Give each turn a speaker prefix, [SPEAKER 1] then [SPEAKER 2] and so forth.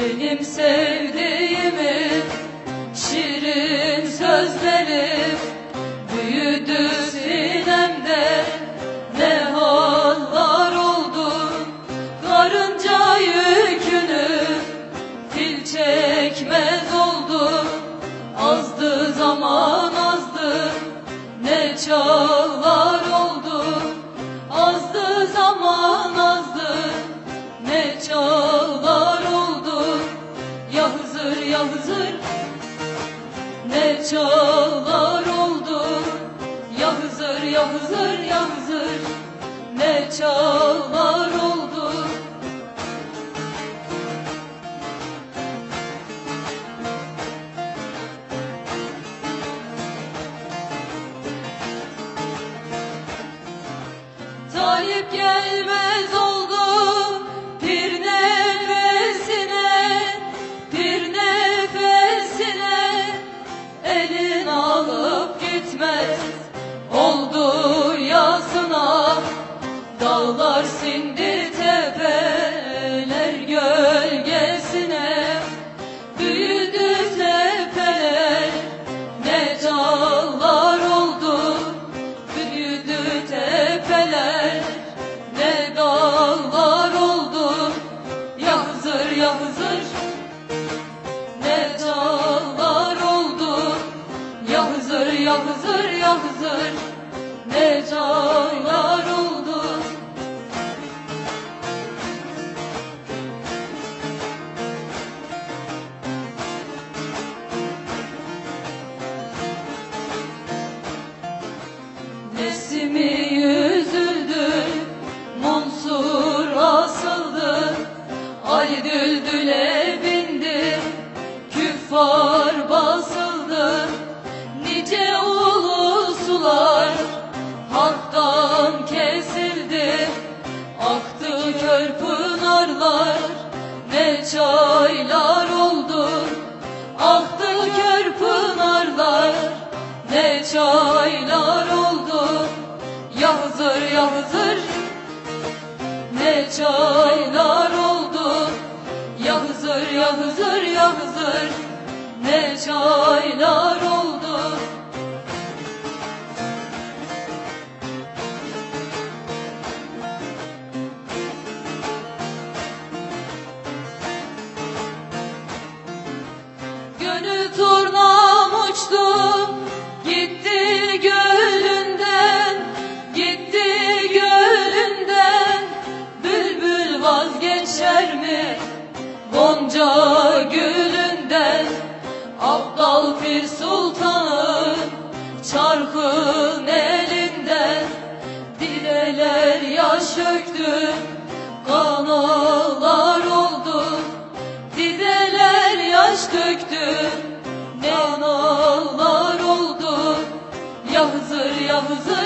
[SPEAKER 1] Benim sevdiğimin şirin sözleri Büyüdü sinemde. Ne hallar oldu Karınca yükünü fil çekmez oldu. Azdı zaman azdı ne çağlar çağlar oldu. Ya Hızır ya Hızır ya Hızır ne çağlar oldu. Talip gelmez elin alıp gitmez ya Hızır ya Hızır ne dağlar pınarlar, ne çaylar oldu. Aktı kör pınarlar, ne çaylar oldu Ya Hızır ya Hızır Ne çaylar oldu Ya Hızır ya Hızır ya Hızır Ne çaylar Kafir sultanın çarkın elinden Dileler yaş döktü kanalar oldu Dideler yaş döktü kanalar oldu Yahzır yahzır